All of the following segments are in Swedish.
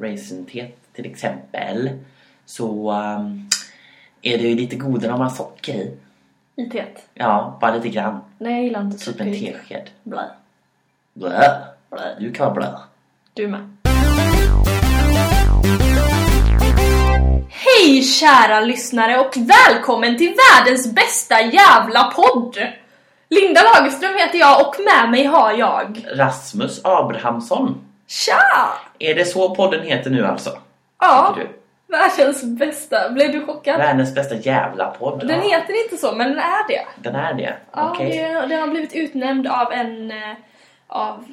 raisin-te till exempel så um, är det ju lite godare om man har socker i. I teet. Ja, bara lite grann. Nej, jag gillar inte Typ socker en i te. tesked. Blä. Blö. Blä. Du kan vara blö. Du med. Hej kära lyssnare och välkommen till världens bästa jävla podd! Linda Lagerström heter jag och med mig har jag... Rasmus Abrahamsson. Tja! Är det så podden heter nu alltså? Ja, Tycker världens bästa. Blev du chockad? Världens bästa jävla podd. Den ja. heter inte så, men den är det. Den är det? Ja, det, den har blivit utnämnd av en... eh, Av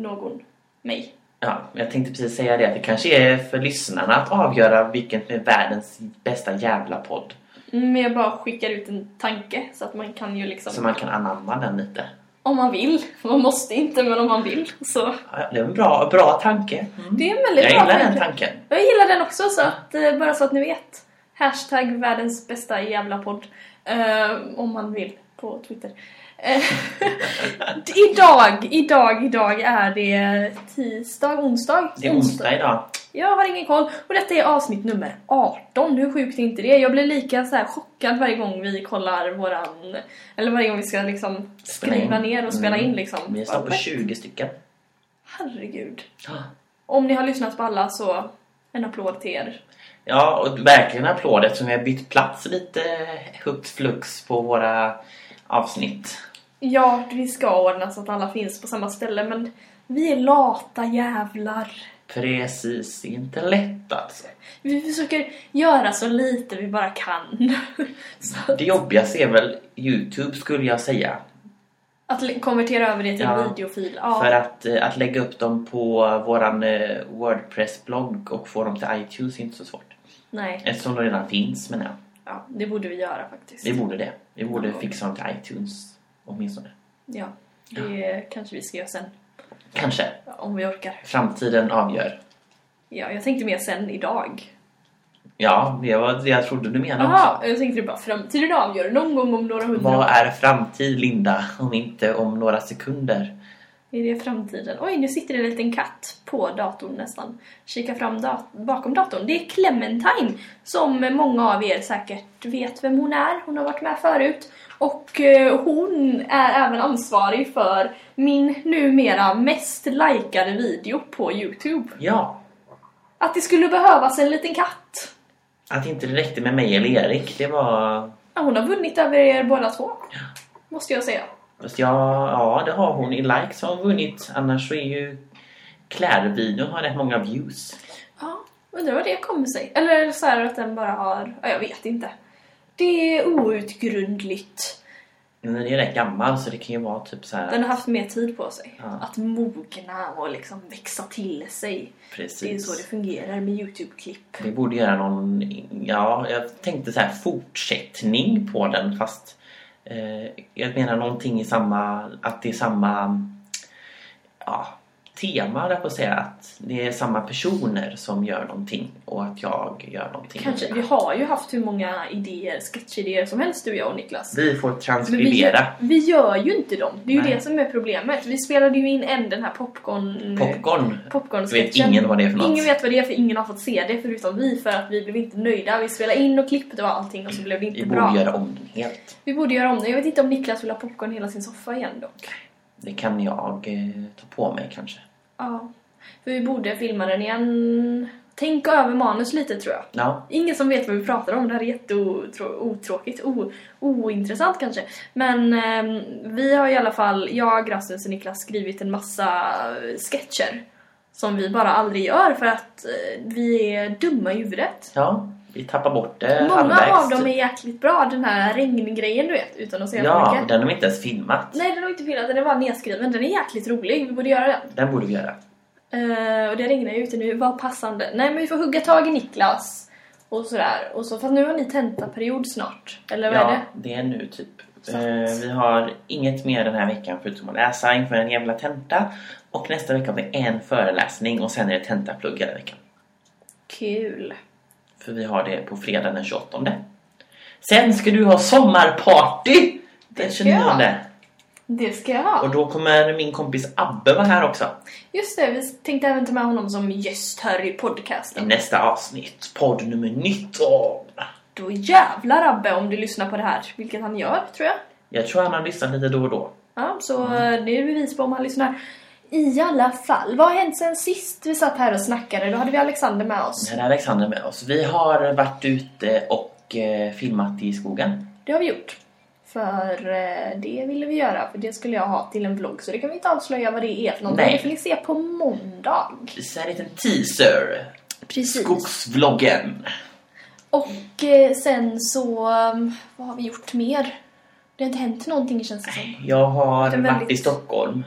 någon. Mig. Ja, jag tänkte precis säga det. att Det kanske är för lyssnarna att avgöra vilken är världens bästa jävla podd. Men jag bara skickar ut en tanke så att man kan ju liksom... Så man kan anamma den lite. Om man vill. Man måste inte, men om man vill så... Ja, det är en bra, bra tanke. Mm. Det är en väldigt Jag bra gillar den tanke. tanken. Jag gillar den också, så att, eh, bara så att ni vet. Hashtag världens bästa jävla podd. Eh, om man vill på Twitter. Eh, idag, idag, idag är det tisdag, onsdag? Det är onsdag idag. Jag har ingen koll. Och detta är avsnitt nummer 18. Hur sjukt är inte det? Jag blir lika så chockad varje gång vi kollar våran... Eller varje gång vi ska liksom skriva ner och spela Mm. in liksom. Vi snart på 20 stycken. Herregud. Om ni har lyssnat på alla så en applåd till er. Ja, och verkligen applåd eftersom vi har bytt plats lite hux flux på våra avsnitt. Ja, vi ska ordna så att alla finns på samma ställe men vi är lata jävlar. Precis, det är inte lätt alltså. Vi försöker göra så lite vi bara kan. Så Det jobbigaste är väl Youtube skulle jag säga. att konvertera över det till Ja. videofil. Ja. För att, eh, att lägga upp dem på våran eh, Wordpress-blogg och få dem till iTunes är inte så svårt. Nej, Eftersom de redan finns menar jag. ja, det borde vi göra faktiskt. Vi borde det. Vi borde Ja. fixa dem till iTunes åtminstone. Ja, det kanske vi ska göra sen. Kanske. Ja, Om vi orkar. Framtiden avgör. Ja, jag tänkte mer sen idag. Ja, det var det jag trodde du menade också. Jaha, jag tänkte bara framtiden avgör. Någon gång om några hundra Vad är framtid, Linda, om inte om några sekunder? Är det framtiden? Oj, nu sitter det en liten katt på datorn nästan. Kika fram dat- bakom datorn. Det är Clementine som många av er säkert vet vem hon är. Hon har varit med förut. Och eh, hon är även ansvarig för min numera mest likade video på Youtube. Ja, Att det skulle behövas en liten katt. att inte det räckte med mig eller Erik, det var... Ja, hon har vunnit över er båda två. Måste jag säga. Fast ja, ja, det har hon. I likes har hon vunnit. Annars så är ju klädvideon har rätt många views. Ja, undrar vad det kommer sig. Eller så att den bara har... Ja, jag vet inte. Det är outgrundligt. Men den är ju rätt gammal så det kan ju vara typ så här. Den har haft mer tid på sig. Ja. Att mogna och liksom växa till sig. Precis. Det är så det fungerar med Youtube-klipp. Vi borde göra någon, ja, jag tänkte så här fortsättning på den fast Eh, jag menar någonting i samma, att det är samma ja, tema där på att säga att det är samma personer som gör någonting och att jag gör någonting. Kanske, vi har ju haft hur många idéer, sketchidéer som helst du, jag och Niklas. Vi får Men vi, transkribera gör, vi gör ju inte dem. Det är ju Nej. det som är problemet. Vi spelade ju in en den här popcorn... popcorn. popcorn Vet ingen vad det är för något. Ingen vet vad det är för ingen har fått se det förutom vi för att vi blev inte nöjda. Vi spelade in och klippte och allting och så blev det inte Vi bra. borde göra om den helt. Vi borde göra om det. Jag vet inte om Niklas vill ha popcorn i hela sin soffa igen dock. Det kan jag eh, ta på mig kanske. Ja. För vi borde filma den igen. Tänk över manus lite tror jag. Ja, Ingen som vet vad vi pratar om. Det här är jätteotråkigt. O, ointressant kanske. Men ehm, vi har i alla fall, jag, Rasmus och Niklas skrivit en massa sketcher. Som vi bara aldrig gör för att eh, vi är dumma i huvudet. ja vi tappar bort det Många halvvägs. av dem är jäkligt bra. Den här regngrejen du vet, utan att säga för Ja, mycket. den har vi inte ens filmat. Nej, den har inte filmat. Den är bara nedskriven. Den är jäkligt rolig. Vi borde göra den. Den borde vi göra. Eh, och det regnar ju ute nu, vad passande. Nej men vi får hugga tag i Niklas. Och sådär. Och så, fast nu har ni tentaperiod snart. Eller vad är Ja, det? det är nu typ. Eh, vi har inget mer den här veckan förutom att läsa inför en jävla tenta. Och nästa vecka blir en föreläsning och sen är det tentaplugg hela veckan. Kul. För vi har det på fredag den 28. Sen ska du ha sommarparty den Det ska jag. 29. Det ska jag ha. Och då kommer min kompis Abbe vara här också. Just det, vi tänkte även ta med honom som gäst här i I podcasten. nästa avsnitt, podd nummer 19. Då jävlar Abbe om du lyssnar på det här, vilket han gör tror jag. Jag tror han har lyssnat lite då och då. Ja, så eh, det är bevis på om han lyssnar. I alla fall, vad har hänt sen sist vi satt här och snackade? Då hade vi Alexander med oss. Här är Alexander med oss. Vi har varit ute och eh, filmat i skogen. Det har vi gjort. För eh, det ville vi göra, för det skulle jag ha till en vlogg. Så det kan vi inte avslöja vad det är för någonting. Nej. Det får ni se på måndag. Så en liten teaser. Precis. Skogsvloggen. Och eh, sen så, um, vad har vi gjort mer? Det har inte hänt någonting känns det som. Jag har Det är varit väldigt- i Stockholm.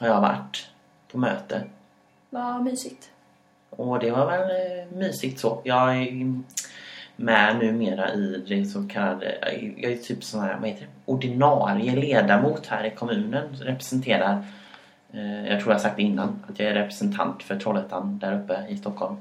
Har jag varit. På möte. Vad mysigt. Och det var väl eh, mysigt så. Jag är med numera i det så kallade... Jag är typ sån här, vad heter det? Ordinarie ledamot här i kommunen. Representerar... Eh, jag tror jag sagt det innan. Att jag är representant för Trollhättan där uppe i Stockholm.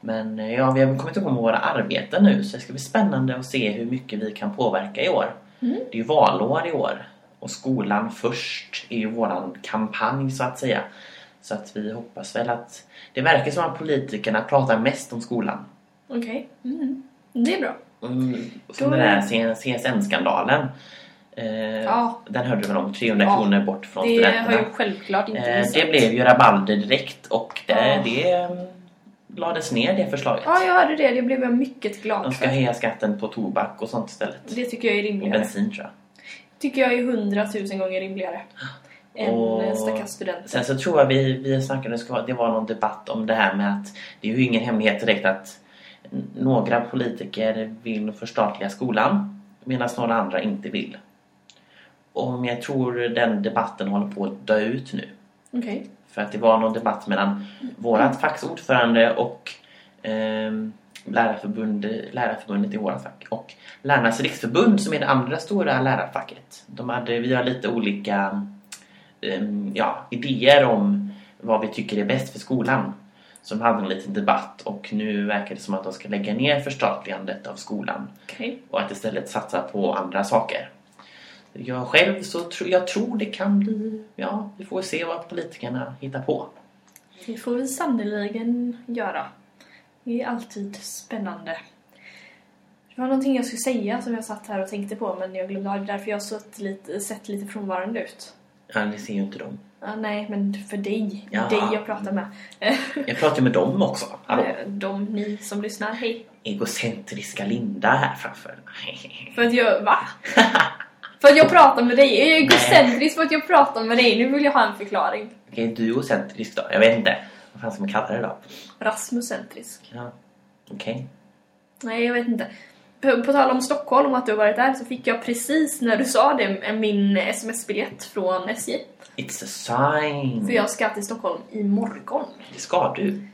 Men eh, ja, vi har kommit igång med våra arbeten nu. Så det ska bli spännande att se hur mycket vi kan påverka i år. Mm. Det är ju valår i år. Och skolan först är ju våran kampanj så att säga. Så att vi hoppas väl att... Det verkar som att politikerna pratar mest om skolan. Okej. Mm. Det är bra. Mm, som Då den är- där CSN-skandalen. Eh, Ja. Den hörde väl om? 300 Ja. kronor bort från Det studenterna. har ju självklart inte eh, det blev ju rabalder direkt och det, Ja. det mm, lades ner det förslaget. Ja, jag hörde det. Det blev jag mycket glad De ska för. höja skatten på tobak och sånt istället. Det tycker jag är Och rimligare. bensin tror jag. Tycker jag är hundratusen gånger rimligare. Än Och- och... stackars studenter. Sen så tror jag vi, vi snackade, det var någon debatt om det här med att det är ju ingen hemlighet direkt att några politiker vill förstatliga skolan medan några andra inte vill. Och jag tror den debatten håller på att dö ut nu. Okej. För att det var någon debatt mellan vårat facks ordförande och ehm, lärarförbund, lärarförbundet i vårat fack och Lärarnas riksförbund som är det andra stora lärarfacket. De hade, vi har lite olika ehm, ja, idéer om vad vi tycker är bäst för skolan. Som hade en liten debatt och nu verkar det som att de ska lägga ner förstatligandet av skolan Okej. och att istället satsa på andra saker. Jag själv så tror jag tror det kan bli, ja, vi får se vad politikerna hittar på. Det får vi sannoliken göra. Det är alltid spännande. Det var någonting jag skulle säga som jag satt här och tänkte på men jag glömde av det därför jag har lite, sett lite frånvarande ut. Ja, det ser ju inte de. Ah, nej, men för dig. Ja. Dig jag pratar med. Jag pratar med dem också. Hallå. Eh, De, ni som lyssnar, hej. Egocentriska Linda här framför. För att jag, va? för att jag pratar med dig. Jag är egocentrisk för att jag pratar med dig. Nu vill jag ha en förklaring. Okej, du är egocentrisk då? Jag vet inte. Vad fan ska man kalla det då? Rasmucentrisk. Ja, okej. Nej, jag vet inte. På, på tal om Stockholm och att du har varit där så fick jag precis när du sa det min sms-biljett från SJ. It's a sign. För jag ska till Stockholm imorgon. Det ska du.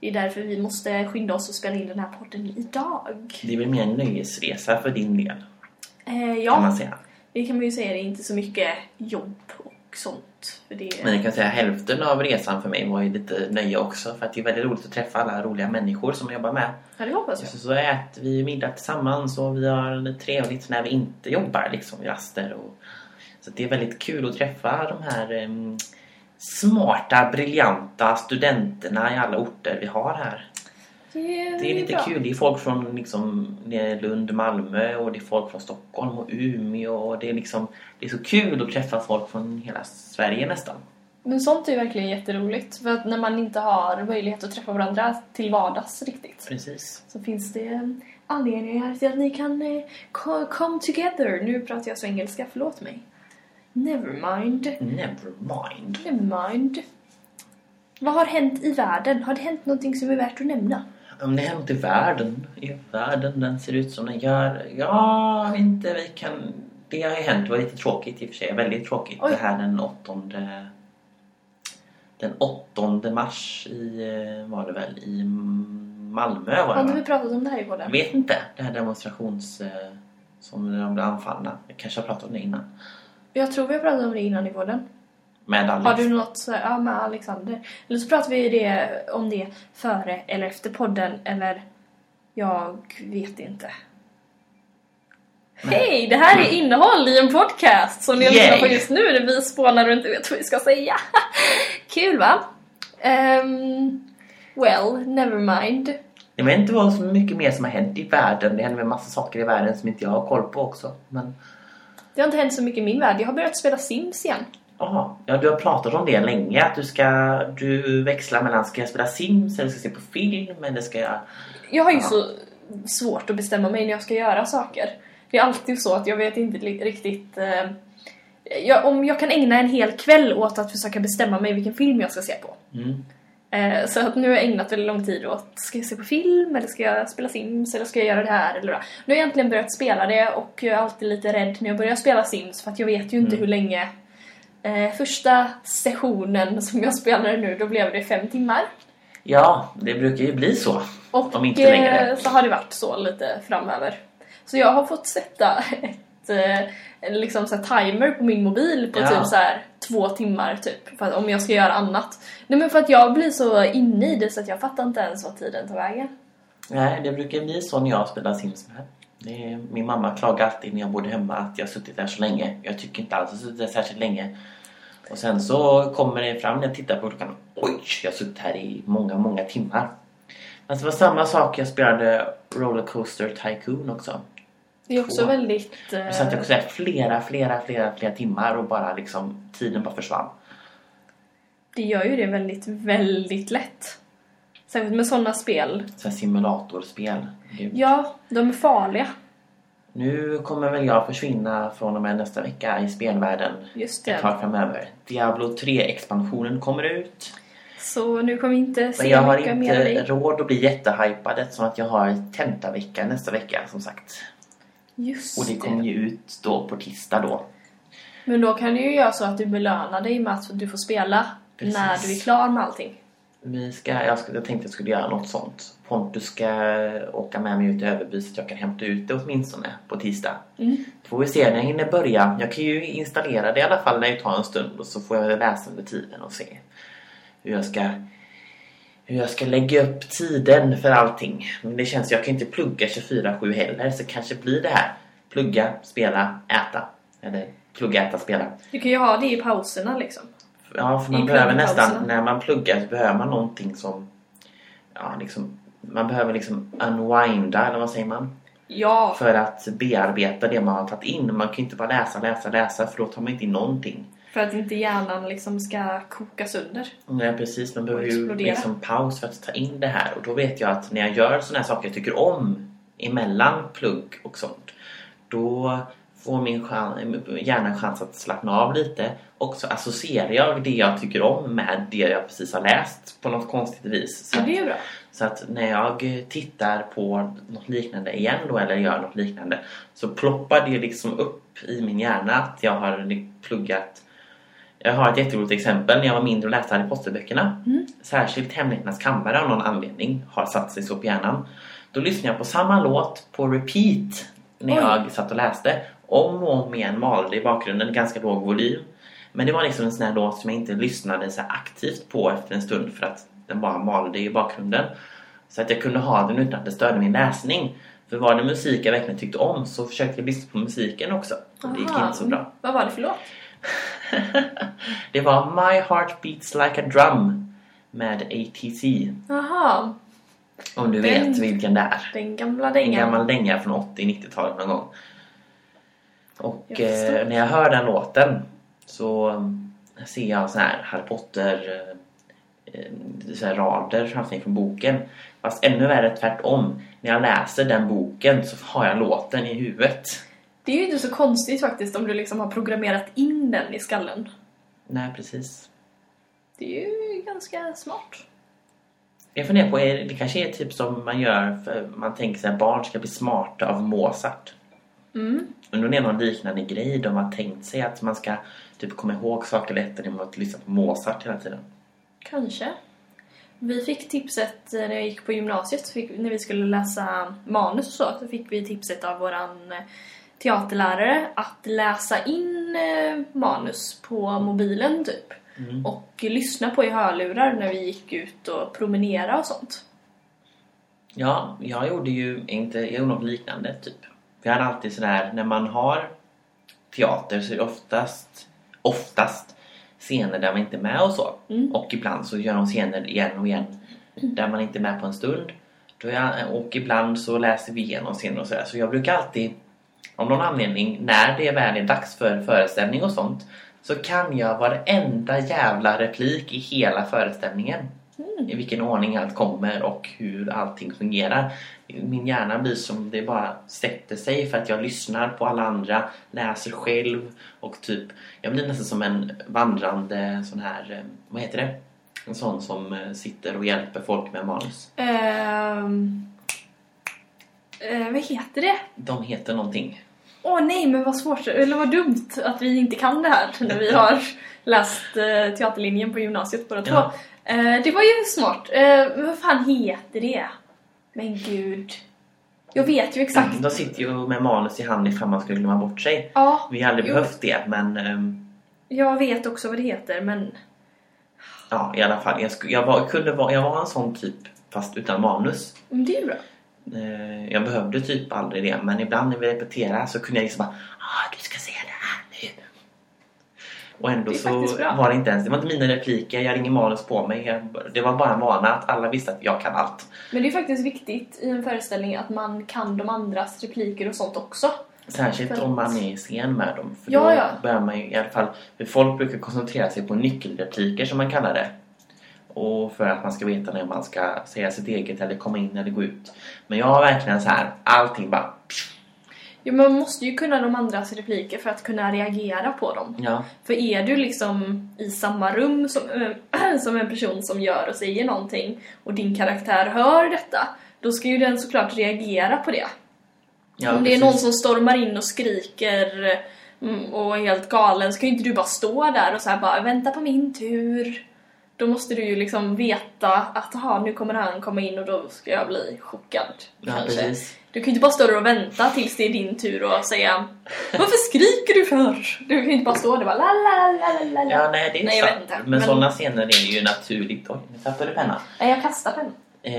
Det är därför vi måste skynda oss och spela in den här podden idag. Det väl mer en nöjesresa för din del, Eh, kan man ja, säga. det kan man ju säga. Det är inte så mycket jobb och sånt. För det, Men jag kan säga hälften av resan för mig var ju lite nöje också. För att det är väldigt roligt att träffa alla roliga människor som jag jobbar med. ja, det hoppas jag. Så, så äter vi middag tillsammans och vi har trevligt när vi inte jobbar liksom i raster. Och, så det är väldigt kul att träffa de här em, smarta, briljanta studenterna i alla orter vi har här. Det, Det är lite bra. kul. Det är folk från liksom, Lund, Malmö och det är folk från Stockholm och Umeå. Och det, är liksom, det är så kul att träffa folk från hela Sverige nästan. Men sånt är ju verkligen jätteroligt. För att när man inte har möjlighet att träffa varandra till vardags riktigt. Precis. Så finns det anledningar till att ni kan eh, co- come together. Nu pratar jag så engelska, förlåt mig. Never mind. Never mind. Never mind. Vad har hänt i världen? Har det hänt någonting som är värt att nämna? Om det hänt i världen, i världen den ser ut som den gör. Ja, inte, vi kan... Det har ju hänt, det var lite tråkigt i och för sig, väldigt tråkigt. Oj. Det här den åttonde... Den åttonde mars i, var det väl, i Malmö var det inte va? vi pratat om det här i podden? vet inte, det här demonstrations... eh, Som de blev anfallna. Jag kanske har pratat om det innan. Jag tror vi har pratat om det innan i podden. Med Alex. Har du något så- ja, med Alexander? Eller så pratar vi det, om det före eller efter podden eller jag vet inte. Hej, det här är innehåll i en podcast som ni Yay. lyssnar på just nu när vi spånar och inte vet vad vi ska säga. Kul va? Ehm, well, never mind. Jag vet inte vad så mycket mer som har hänt i världen. Det händer en massa saker i världen som inte jag har koll på också. Men, Det har inte hänt så mycket i min värld. Jag har börjat spela Sims igen. Aha, ja, du har pratat om det länge. Att du ska du växlar mellan ska jag spela Sims eller ska jag se på film eller ska jag... Jag har ju Ja. så svårt att bestämma mig när jag ska göra saker. Det är alltid så att jag vet inte riktigt... Eh, jag, om jag kan ägna en hel kväll åt att försöka bestämma mig vilken film jag ska se på. Mm. Eh, så att nu har jag ägnat väldigt lång tid åt ska jag se på film eller ska jag spela Sims eller ska jag göra det här eller det. Nu har jag äntligen börjat spela det och jag är alltid lite rädd när jag börjar spela Sims för att jag vet ju inte Mm. hur länge. Eh, första sessionen som jag spelade nu då blev det fem timmar. Ja, det brukar ju bli så. Och Om inte längre. eh, så har det varit så lite framöver. Så jag har fått sätta ett, eh, liksom så timer på min mobil på Ja. typ så här två timmar typ. För att, om jag ska göra annat. Nej men för att jag blir så inne i det så att jag fattar inte ens vad tiden tar vägen. Nej, det brukar bli så när jag spelar Sims med. Är, min mamma klagar alltid när jag bodde hemma att jag har suttit där så länge. Jag tycker inte alls att jag har suttit där särskilt länge. Och sen så kommer det fram när jag tittar på klockan. Oj, jag har suttit här i många, många timmar. Men det var samma sak jag spelade Rollercoaster Tycoon också. Det är också Två. väldigt... Jag satt också där flera, flera, flera, flera timmar och bara liksom tiden bara försvann. det gör ju det väldigt, väldigt lätt. Särskilt med sådana spel. Så simulatorspel. Ja, de är farliga. Nu kommer väl jag försvinna från och med nästa vecka i spelvärlden Just ett det. tag framöver. Diablo 3-expansionen kommer ut. Så nu kommer inte se Men jag har inte råd att bli jättehypad eftersom att jag har tentavecka nästa vecka som sagt. Just Och det kommer ju ut då på tisdag då. Men då kan du ju göra så att du belönar dig med att du får spela Precis. när du är klar med allting. Vi ska, jag, ska, jag tänkte jag skulle göra något sånt. Pontus ska åka med mig ut i Överby så att jag kan hämta ut det åtminstone på tisdag. Mm. Då får vi se när jag hinner börja. Jag kan ju installera det i alla fall när det tar en stund och så får jag läsa under tiden och se hur jag ska hur jag ska lägga upp tiden för allting. Men det känns, jag kan inte plugga 24-7 heller så kanske blir det här. Plugga, spela, äta. Eller plugga, äta, spela. Du kan ju ha det i pauserna liksom. Ja, för man behöver nästan, när man pluggar så behöver man någonting som, ja liksom, man behöver liksom unwinda, eller vad säger man? Ja, För att bearbeta det man har tagit in. Man kan ju inte bara läsa, läsa, läsa för då tar man inte in någonting. för att inte hjärnan liksom ska koka sönder. Nej precis, man behöver ju liksom paus för att ta in det här. Och då vet jag att när jag gör sådana här saker jag tycker om emellan plugg och sånt. Då får min chans, hjärna en chans att slappna av lite. Och så associerar jag det jag tycker om med det jag precis har läst på något konstigt vis. Så att, det är bra. så att när jag tittar på något liknande igen då eller gör något liknande så ploppar det liksom upp i min hjärna att jag har pluggat jag har ett jätteroligt exempel. När jag var mindre och läste Harry Potter-böckerna. Mm. Särskilt Hemligheternas kammare av någon anledning har satt sig så på hjärnan. Då lyssnade jag på samma låt på repeat när Oj. jag satt och läste. Om och om igen malde i bakgrunden, ganska låg volym. Men det var liksom en sån här låt som jag inte lyssnade så aktivt på efter en stund för att den bara malde i bakgrunden. Så att jag kunde ha den utan att det störde min läsning. För var det musik jag verkligen tyckte om så försökte jag lyssna på musiken också. Och det gick Aha. inte så bra. Vad var det för låt? det var My Heart Beats Like a Drum med ATC. Jaha, Om du Den- vet vilken det är. den gamla En dängan. gammal dänga från 80-90-talet någon gång. Och Jag eh, när jag hör den låten så mm, ser jag så här Harry Potter eh, eh, så här rader framför mig från boken. Fast ännu värre tvärtom. När jag läser den boken så har jag låten i huvudet. Det är ju inte så konstigt faktiskt om du liksom har programmerat in den i skallen. Nej, precis. Det är ju ganska smart. Jag funderar på, det kanske är typ som man gör för man tänker sig att barn ska bli smarta av Mozart. Mm. Undrar om det är någon liknande grej de har tänkt sig att man ska typ komma ihåg saker lättare genom att lyssna på Mozart hela tiden. Kanske. Vi fick tipset eh, när jag gick på gymnasiet, fick, när vi skulle läsa manus och så, så fick vi tipset av våran eh, teaterlärare att läsa in eh, manus på mobilen typ. Mm. Och lyssna på i hörlurar när vi gick ut och promenera och sånt. Ja, jag gjorde ju inte, jag gjorde något liknande typ. För jag hade alltid sådär, när man har teater så är det oftast, oftast scener där man inte är med och så. Mm. Och ibland så gör de scener igen och igen där man inte är med på en stund. Då jag, och ibland så läser vi igenom scener och sådär. Så jag brukar alltid, av någon anledning, när det väl är dags för föreställning och sånt så kan jag varenda jävla replik i hela föreställningen. I vilken ordning allt kommer och hur allting fungerar. Min hjärna blir som det bara sätter sig för att jag lyssnar på alla andra, läser själv och typ, jag blir nästan som en vandrande sån här, eh, vad heter det? En sån som eh, sitter och hjälper folk med manus. Ehm, eh, vad heter det? De heter någonting. Åh nej, men vad svårt, eller vad dumt att vi inte kan det här när vi har läst teaterlinjen på gymnasiet båda två. Ja. Eh, det var ju smart. Eh, men vad fan heter det? Men gud. Jag vet ju exakt. De sitter ju med manus i hand ifall man skulle glömma bort sig. Ja, Vi har aldrig Jo. behövt det men ehm, jag vet också vad det heter, men... ja i alla fall. Jag, sku- jag, var, kunde vara, jag var en sån typ fast utan manus. men det är ju bra. Eh, Jag behövde typ aldrig det men ibland när vi repeterade så kunde jag liksom bara ah, du ska säga det här nu. Och ändå så var det inte ens, det var inte mina repliker, jag hade ingen manus på mig. Det var bara en vana att alla visste att jag kan allt. Men det är faktiskt viktigt i en föreställning att man kan de andras repliker och sånt också. Särskilt om man är i scen med dem. För Ja, då ja. börjar man ju i alla fall... För folk brukar koncentrera sig på nyckelrepliker som man kallar det. Och för att man ska veta när man ska säga sitt eget eller komma in eller gå ut. Men jag har verkligen så här, allting bara... Jo, man måste ju kunna de andras repliker för att kunna reagera på dem. Ja, För är du liksom i samma rum som, äh, som en person som gör och säger någonting och din karaktär hör detta, då ska ju den såklart reagera på det. ja Om det är precis. någon som stormar in och skriker mm, och är helt galen så kan ju inte du bara stå där och så bara vänta på min tur. Då måste du ju liksom veta att aha, nu kommer han komma in och då ska jag bli chockad. Ja, kanske. precis. Du kan ju inte bara stå där och vänta tills det är din tur och säga Varför skriker du för? Du kan ju inte bara stå där och bara la la la la la Ja, nej, det är Nej, sant. Men, Men- sådana scener är ju naturligt... Oj, nu tappade du pennan. Nej, jag kastar den.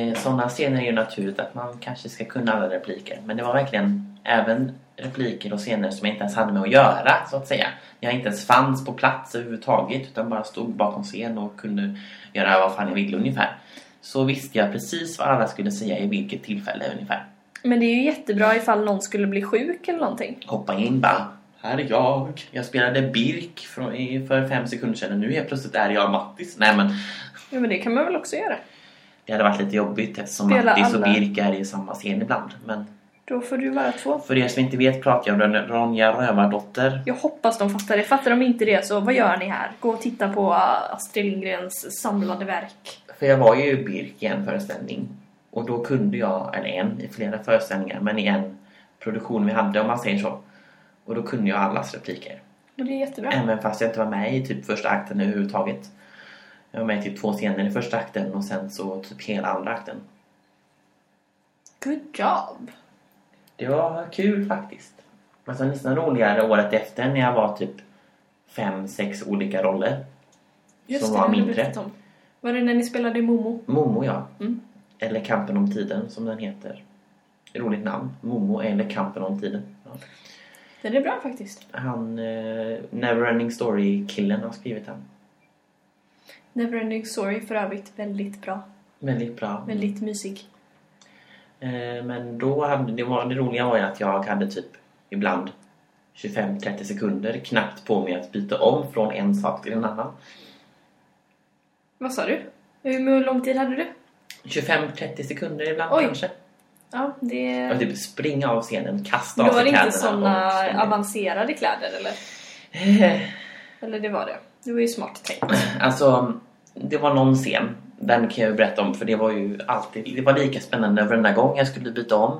Eh, sådana scener är ju naturligt att man kanske ska kunna alla repliker. Men det var verkligen även repliker och scener som jag inte ens hade med att göra, så att säga. Jag inte ens fanns på plats överhuvudtaget utan bara stod bakom scen och kunde göra vad fan jag ville ungefär. Så visste jag precis vad alla skulle säga i vilket tillfälle ungefär. Men det är ju jättebra ifall någon skulle bli sjuk eller någonting. Hoppa in bara. Här är jag. Jag spelade Birk från, i- för fem sekunder sedan och nu helt plötsligt är jag Mattis. Nej men Ja, men det kan man väl också göra. det hade varit lite jobbigt eftersom Spela Mattis och alla. Birk är i samma scen ibland. Men Då får du vara två. För er som inte vet pratar jag om Ron- Ronja Rövardotter. Jag hoppas de fattar det. Fattar de inte det så vad gör ni här? Gå och titta på Astrid Lindgrens samlade verk. För jag var ju Birk i en föreställning. Och då kunde jag, eller en i flera föreställningar, men i en produktion vi hade om man säger så. Och då kunde jag allas repliker. Och det är jättebra. Även fast jag inte var med i typ första akten överhuvudtaget. Jag var med i typ två scener i första akten och sen så typ hela andra akten. Good job! Det var kul faktiskt. Men sen nästan roligare året efter när jag var typ fem, sex olika roller. Just Som det, var mindre. Var det när ni spelade Momo? Momo ja. Mm. Eller Kampen om tiden som den heter. Roligt namn. Momo eller Kampen om tiden. Ja. Den är bra faktiskt. Han, eh, Neverending Story-killen har skrivit den. Neverending Story för övrigt väldigt bra. Väldigt bra. Väldigt mysig. Eh, men då hade, det, var, det roliga var ju att jag hade typ ibland 25-30 sekunder knappt på mig att byta om från en sak till en annan. Vad sa du? Hur lång tid hade du? 25-30 sekunder ibland Oj. kanske. Ja, det... Jag typ springa av scenen, kasta av var sig det kläderna. inte såna och springa. avancerade kläder eller? Eh, Eller det var det. Det var ju smart tänkt. Alltså, det var någon scen. Den kan jag ju berätta om för det var ju alltid, det var lika spännande varenda gång jag skulle byta om.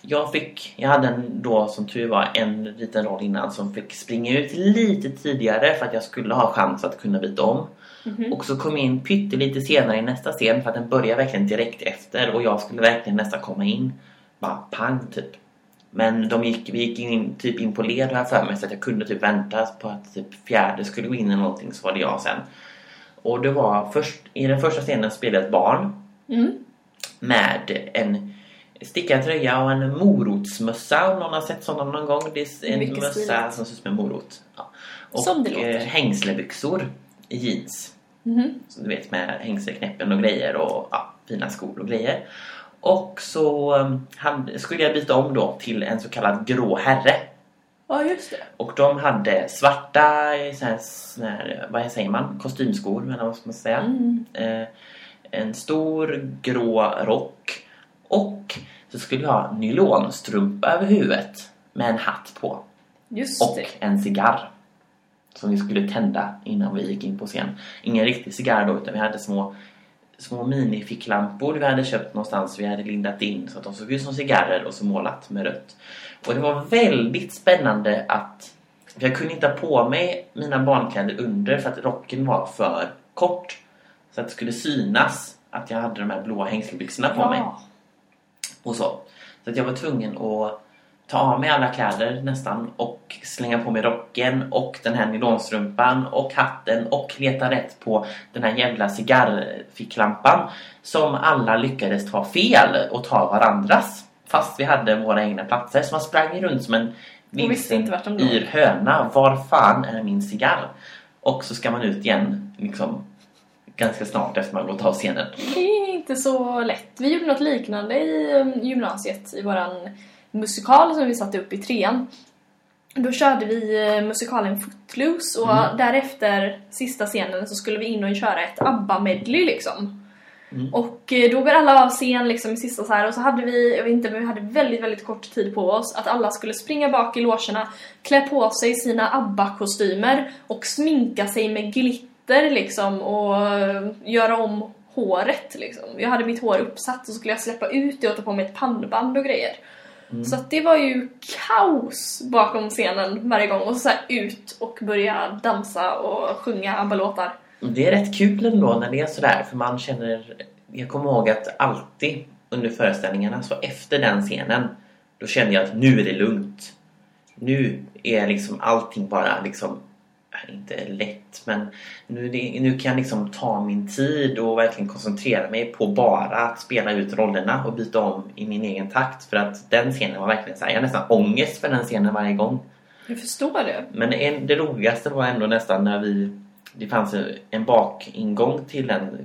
Jag fick, jag hade en, då som tur var en liten roll innan som fick springa ut lite tidigare för att jag skulle ha chans att kunna byta om. Mhm. Och så kom jag in pyttelite senare i nästa scen för att den börjar verkligen direkt efter och jag skulle verkligen nästan komma in. Bara pang typ. Men de gick, vi gick in, typ in på led här för mig så att jag kunde typ vänta på att typ fjärde skulle gå in eller någonting så var det jag sen. Och det var först, i den första scenen spelade ett barn Mm. med en stickad tröja och en morotsmössa om någon har sett sådana någon gång. Det är en Mycket mössa stiligt. som ser ut som en morot. Ja. Och Som det låter. eh, hängslebyxor i jeans. Mhm. Så du vet med hängselknäppen och grejer och ja, fina skor och grejer. Och så um, hade, skulle jag byta om då till en så kallad grå herre. Ja, just det. Och de hade svarta, så här, sån här, vad säger man, kostymskor eller vad ska man säga. Mm. Eh, en stor grå rock och så skulle jag ha nylonstrumpa över huvudet med en hatt på. Just Och det. en cigarr. Som vi skulle tända innan vi gick in på scen. Ingen riktig cigarr då utan vi hade små, små minificklampor vi hade köpt någonstans. Vi hade lindat in så att de såg ut som cigarrer och så målat med rött. Och det var väldigt spännande att... För jag kunde inte ha på mig mina barnkläder under för att rocken var för kort. Så att det skulle synas att jag hade de här blåa hängselbyxorna på mig Ja. och så. Så att jag var tvungen att ta av mig alla kläder nästan och slänga på mig rocken och den här nylonstrumpan och hatten och leta rätt på den här jävla cigarrficklampan som alla lyckades ta fel och ta varandras fast vi hade våra egna platser så man sprang runt som en låg. yr höna. Var fan är min cigarr? Och så ska man ut igen liksom ganska snart efter man gått av scenen. Det är inte så lätt. Vi gjorde något liknande i um, gymnasiet i våran musikal som vi satte upp i trean. Då körde vi eh, musikalen Footloose och Mm. därefter, sista scenen, så skulle vi in och köra ett ABBA-medley liksom. Mm. Och eh, då går alla av scen liksom i sista så här och så hade vi, jag vet inte, men vi hade väldigt, väldigt kort tid på oss att alla skulle springa bak i logerna, klä på sig sina ABBA-kostymer och sminka sig med glitter liksom och eh, göra om håret liksom. Jag hade mitt hår uppsatt och så skulle jag släppa ut det och ta på mig ett pannband och grejer. Så att det var ju kaos bakom scenen varje gång och så, så ut och börja dansa och sjunga ABBA-låtar. Det är rätt kul ändå när det är sådär för man känner... Jag kommer ihåg att alltid under föreställningarna så efter den scenen då kände jag att nu är det lugnt. Nu är liksom allting bara liksom inte lätt men nu, nu kan jag liksom ta min tid och verkligen koncentrera mig på bara att spela ut rollerna och byta om i min egen takt för att den scenen var verkligen så här, jag har nästan ångest för den scenen varje gång. Jag förstår det. Men en, det roligaste var ändå nästan när vi... Det fanns en bakingång till en...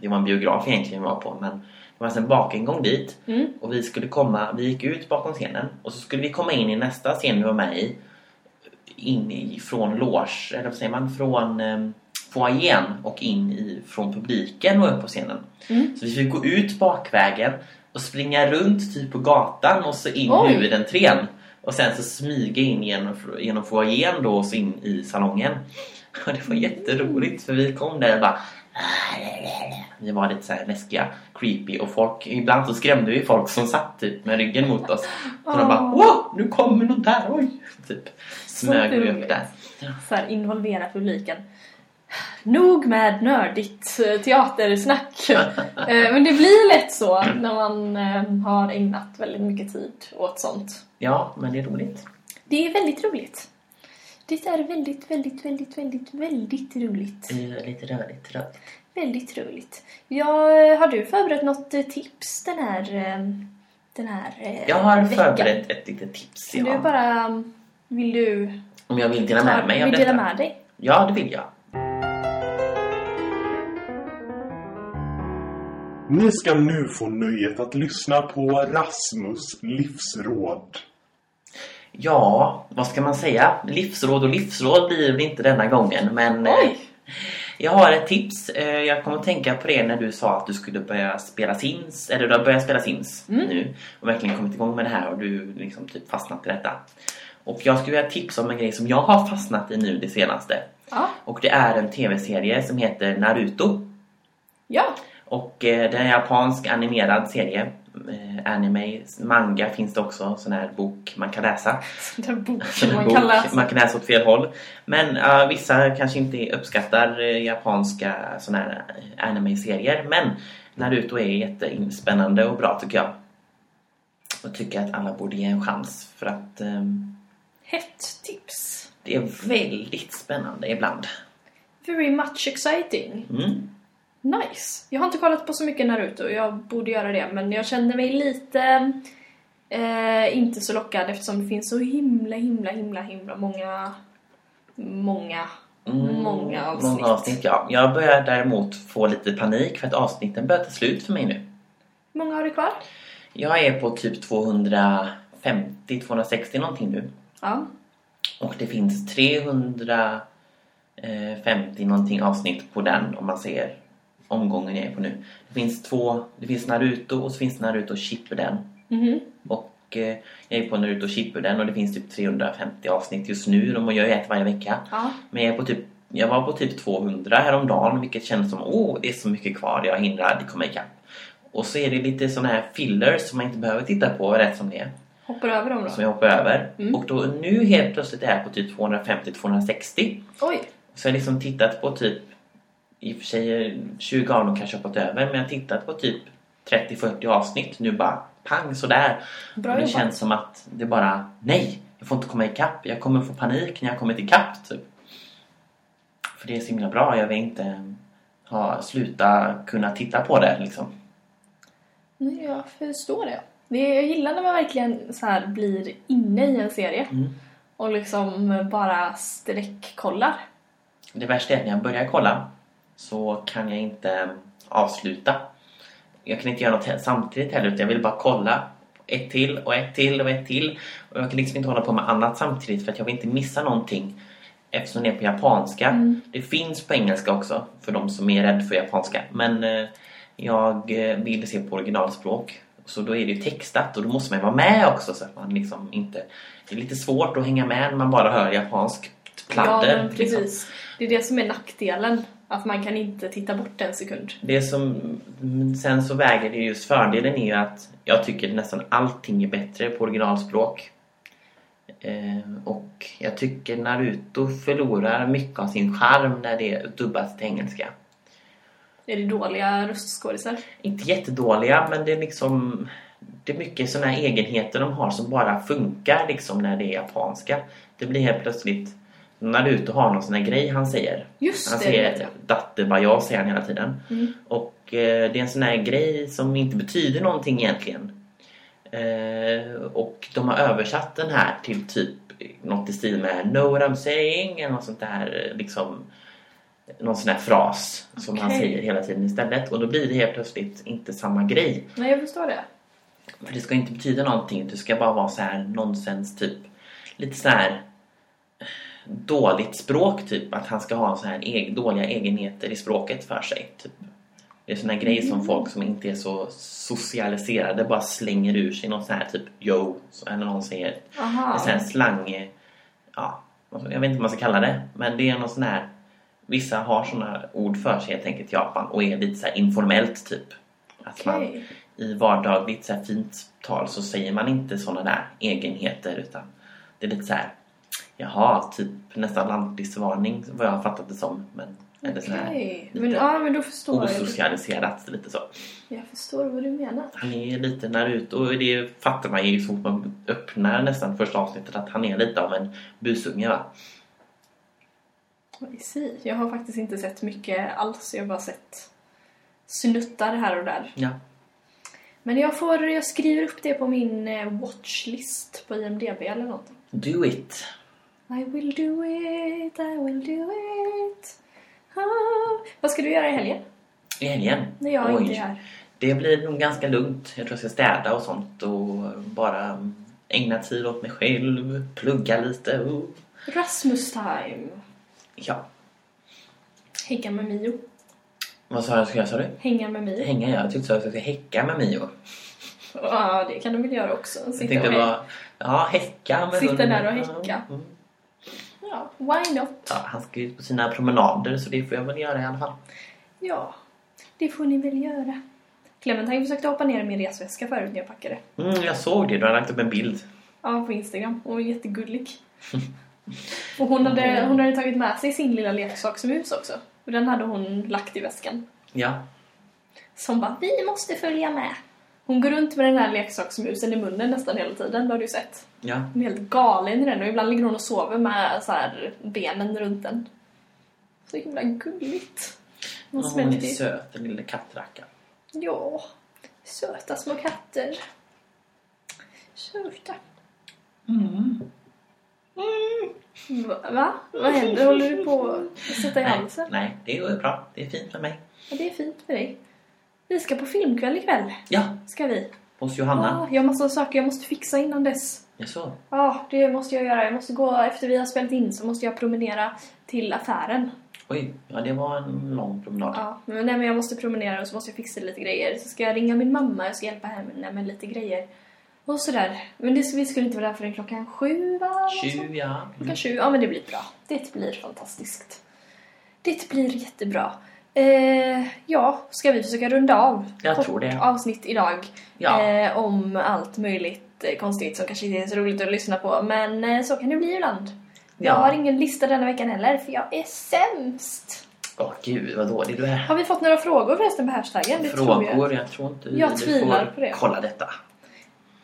Det var en biograf egentligen vi var på men det fanns en bakingång dit Mm. och vi skulle komma... Vi gick ut bakom scenen och så skulle vi komma in i nästa scen vi var med i in i, från loge, eller vad säger man? Från eh, foajén och in i, från publiken och upp på scenen. Mm. Så vi fick gå ut bakvägen och springa runt typ på gatan och så in Oj. huvudentrén. Och sen så smyga in genom, genom foajén då och så in i salongen. Och det var jätteroligt för vi kom där och bara vi var lite så här läskiga, creepy och folk, ibland så skrämde vi folk som satt typ med ryggen mot oss. Så de bara Åh. wow, nu kommer någon där, oj! Typ smög roligt. där. Så här involvera publiken. Nog med nördigt eh, teatersnack. Eh, Men det blir lätt så när man eh, har ägnat väldigt mycket tid åt sånt. Ja, men det är roligt. Det är väldigt roligt. Det är väldigt, väldigt, väldigt, väldigt, väldigt roligt. Lite rörigt, rörigt. Väldigt roligt. Ja, har du förberett något tips den här, den här Jag har veckan? förberett ett litet tips. Kan Ja. du bara... Vill du Om jag vill dela med mig av vill dela detta? med dig? Ja, det vill jag. Ni ska nu få nöjet att lyssna på Rasmus livsråd. Ja, vad ska man säga? Livsråd och livsråd blir det inte denna gången, men eh, Oj! jag har ett tips. Eh, Jag kommer att tänka på det när du sa att du skulle börja spela Sims, eller du har börjat spela Sims Mm. nu och verkligen kommit igång med det här och du liksom typ fastnat i detta. Och jag skulle vilja tipsa om en grej som jag har fastnat i nu det senaste. Ja. Och det är en tv-serie som heter Naruto. Ja. Och eh, det är en japansk animerad serie. Eh, anime, manga finns det också, sån här bok man kan läsa. Den bok Sån man bok, kan läsa. man kan läsa åt fel håll. Men eh, vissa kanske inte uppskattar eh, japanska såna här anime-serier. Men Naruto är jättespännande och bra tycker jag. Och tycker att alla borde ge en chans för att ehm, Hett tips. det är väldigt spännande ibland. Very much exciting. Mm. Nice! Jag har inte kollat på så mycket Naruto, jag borde göra det. Men jag känner mig lite eh, inte så lockad eftersom det finns så himla, himla, himla, himla många, många, många avsnitt. Mm, Många avsnitt, ja. Jag börjar däremot få lite panik för att avsnitten börjar ta slut för mig nu. Hur många har du kvar? Jag är på typ 250-260 någonting nu. Ja. Och det finns 350 någonting avsnitt på den om man ser omgången jag är på nu. Det finns två, det finns Naruto och så finns Naruto Shippuden. Mhm. Och eh, jag är på Naruto Shippuden och det finns typ 350 avsnitt just nu. De gör ju ett varje vecka. Ja. Men jag, är på typ, jag var på typ 200 häromdagen vilket känns som åh, det är så mycket kvar. Jag hinner aldrig komma ikapp. Och så är det lite såna här fillers som man inte behöver titta på rätt som det är. Hoppar över dem då? Som jag hoppar över. Mm. Och då nu helt plötsligt är jag på typ 250-260. Oj! Så jag har liksom tittat på typ i och för sig 20 av dem kanske hoppat över men jag har tittat på typ 30-40 avsnitt. Nu bara pang sådär. Bra och det jobbat. känns som att det bara nej, jag får inte komma ikapp. Jag kommer få panik när jag kommit ikapp typ. För det är så himla bra. Jag vill inte ha, sluta kunna titta på det liksom. Nej, jag förstår det. Det. Jag gillar när man verkligen så här blir inne i en serie. Mm. Och liksom bara sträckkollar. Det värsta är att när jag börjar kolla så kan jag inte avsluta. Jag kan inte göra något samtidigt heller utan jag vill bara kolla ett till och ett till och ett till. Och jag kan liksom inte hålla på med annat samtidigt för att jag vill inte missa någonting eftersom det är på japanska. Mm. Det finns på engelska också för de som är rädda för japanska. Men eh, jag eh, vill se på originalspråk. Så då är det ju textat och då måste man vara med också så att man liksom inte... Det är lite svårt att hänga med när man bara hör japansk pladder. ja, liksom. precis. Det är det som är nackdelen. Att man kan inte titta bort en sekund. Det som sen så väger det just fördelen är ju att jag tycker nästan allting är bättre på originalspråk. Eh, och jag tycker Naruto förlorar mycket av sin charm när det är dubbat till engelska. Är det dåliga röstskådisar? Inte jättedåliga men det är liksom det är mycket sådana här egenheter de har som bara funkar liksom när det är japanska. Det blir helt plötsligt Naruto har någon sån här grej han säger. Just Han det, säger jag. datte vad jag säger han hela tiden. Mm. Och eh, det är en sån här grej som inte betyder någonting egentligen. Eh, och de har översatt den här till typ något i stil med Know what I'm saying eller något sånt där eh, liksom någon sån här fras som han säger hela tiden istället. Och då blir det helt plötsligt inte samma grej. Nej, jag förstår det. För det ska inte betyda någonting. Det ska bara vara så här nonsens typ. Lite så här dåligt språk typ. Att han ska ha så här eg- dåliga egenheter i språket för sig. Typ. Det är såna grejer som folk som inte är så socialiserade bara slänger ur sig någon sån här typ yo. Eller någon säger Aha. en sån här slang. Ja, jag vet inte vad man ska kalla det. Men det är någon sån här Vissa har såna ord för sig helt enkelt i Japan och är lite så informellt typ. Att man Okej. i vardagligt så fint tal så säger man inte såna där egenheter utan det är lite så här jaha, typ nästan landningsvarning vad jag har fattat det som. Men, eller så här lite Men, ja, men då förstår jag. osocialiserat lite så. Jag förstår vad du menar. Han är lite Naruto och det fattar man ju så fort man öppnar nästan första avsnittet att han är lite av en busunge va. I see. Jag har faktiskt inte sett mycket alls. Jag har bara sett snuttar här och där. Ja. Men jag får, jag skriver upp det på min eh, watchlist på IMDB eller någonting. Do it! I will do it, I will do it. Ah. Vad ska du göra i helgen? I helgen? När jag Oj. inte är här. Det blir nog ganska lugnt. Jag tror jag ska städa och sånt och bara ägna tid åt mig själv, plugga lite Rasmus time. Ja. Hänga med Mio. Vad sa jag ska göra sa du? Hänga med Mio. Hänga? Jag tyckte att jag skulle häcka med Mio. Ja, det kan du väl göra också. Jag Sitta tänkte och bara, ja häcka med Sitta där och häcka. Mm. Ja, why not? Ja, han ska ut på sina promenader så det får jag väl göra i alla fall. Ja, det får ni väl göra. Clementine försökte hoppa ner i min resväska förut när jag packade. Mm, jag såg det, du har lagt upp en bild. Ja, på Instagram. Hon var jättegullig. Och hon hade, hon hade tagit med sig sin lilla leksaksmus också. Och den hade hon lagt i väskan. Ja, Som bara, vi måste följa med. Hon går runt med den här leksaksmusen i munnen nästan hela tiden, det har du sett. ja. Hon är helt galen i den och ibland ligger hon och sover med så här benen runt den. Så himla gulligt. Är hon är söt, den lilla kattrackan. Ja, söta små katter. Söta. Mm. Va? Va? Vad händer? Håller du på att sätta i Nej, halsen? nej, det går bra. Det är fint med mig. Ja, det är fint för dig. Vi ska på filmkväll ikväll. Ja, Ska vi? hos Johanna. Ja, jag har massa saker jag måste fixa innan dess. Jaså? Ja, det måste jag göra. Jag måste gå efter vi har spelat in så måste jag promenera till affären. Oj, ja det var en lång promenad. Ja, men, nej, men jag måste promenera och så måste jag fixa lite grejer. Så ska jag ringa min mamma och ska hjälpa henne med lite grejer. Och sådär. Men det, vi skulle inte vara där förrän klockan sju va? Tjuv, ja. Klockan sju, ja men det blir bra. Det blir fantastiskt. Det blir jättebra. Eh, ja, ska vi försöka runda av? Jag Kort tror det. avsnitt idag. Ja. Eh, om allt möjligt eh, konstigt som kanske inte är så roligt att lyssna på. Men eh, så kan det bli ibland. Jag Ja. har ingen lista denna veckan heller, för jag är sämst. Åh gud vad dålig du är. Har vi fått några frågor förresten på hashtaggen? Det tror jag. Frågor, jag tror inte Jag vi tvivlar får på det. kolla detta.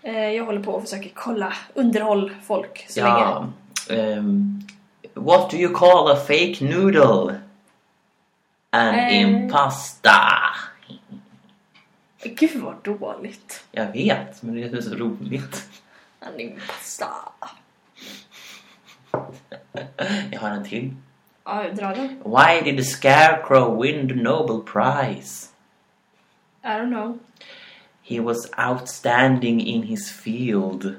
Eh, jag håller på och försöker kolla underhåll folk så länge. Ja. ehm, what do you call a fake noodle? An Eh. impasta. Gud vad dåligt. Jag vet, men det är så roligt. Animpasta. Jag har en till. Ja, drar den. Why did the scarecrow win the Nobel Prize? I don't know. He was outstanding in his field.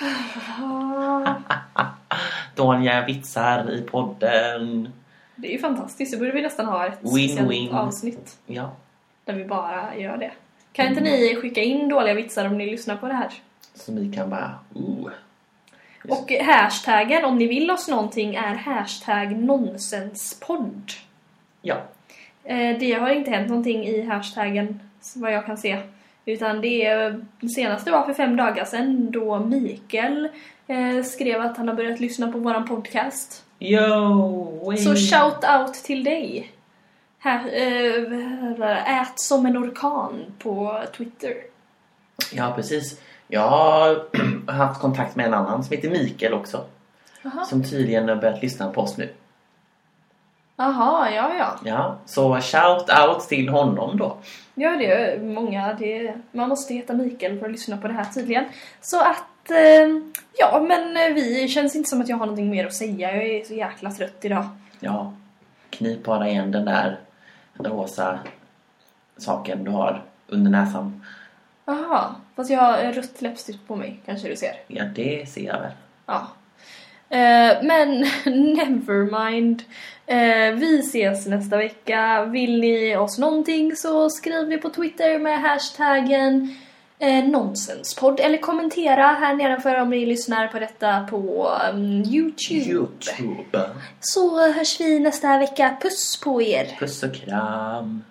Dåliga vitsar i podden. det är ju fantastiskt. Det borde vi nästan ha ett Win, speciellt win. avsnitt. Ja, Där vi bara gör det. Kan inte ni skicka in dåliga vitsar om ni lyssnar på det här? så vi kan bara... Ooh. Och hashtaggen, om ni vill oss någonting, är hashtag nonsenspodd. Ja, Eh, Det har inte hänt någonting i hashtaggen, vad jag kan se. Utan det är, det senaste var för fem dagar sedan då Mikael eh, skrev att han har börjat lyssna på våran podcast. Yo! Wait. Så shout out till dig! Här, eh, ät som en orkan på Twitter. Ja, precis. Jag har haft kontakt med en annan som heter Mikael också. Jaha, Som tydligen har börjat lyssna på oss nu. Aha, ja ja. Ja, så shout out till honom då. Ja, det är många. Det, man måste heta Mikael för att lyssna på det här tydligen. Så att, eh, ja men eh, vi känns inte som att jag har någonting mer att säga. Jag är så jäkla trött idag. Ja, knip bara igen den där rosa saken du har under näsan. Jaha, fast jag har rött läppstift på mig kanske du ser. Ja, det ser jag väl. Ja. Eh, men nevermind. Eh, vi ses nästa vecka. Vill ni oss någonting så skriv det på Twitter med hashtaggen eh, nonsenspodd. Eller kommentera här nedanför om ni lyssnar på detta på um, Youtube. Youtube. Så hörs vi nästa vecka. Puss på er! Puss och kram.